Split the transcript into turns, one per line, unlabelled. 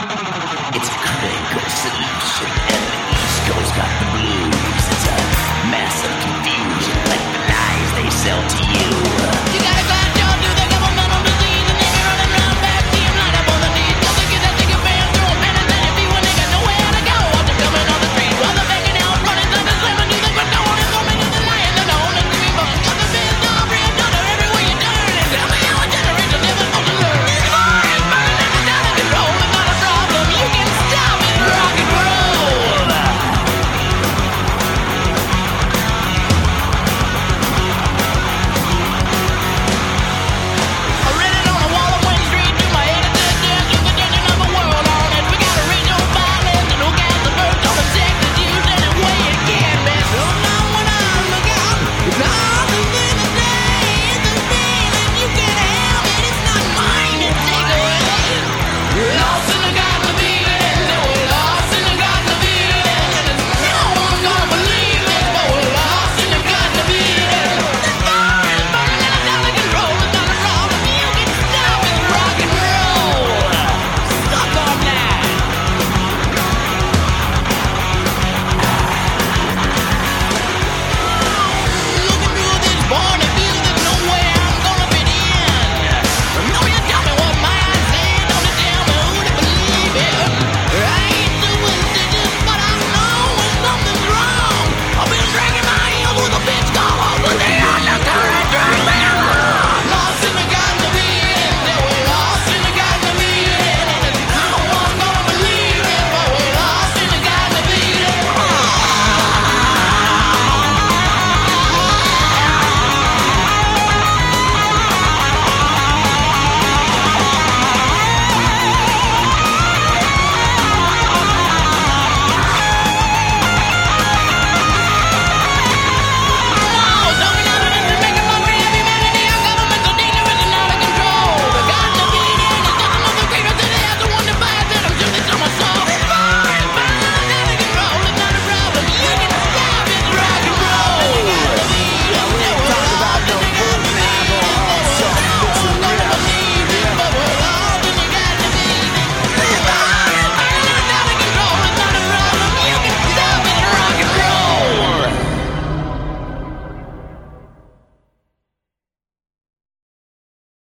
It's a critical solution, and the East Coast got the blues.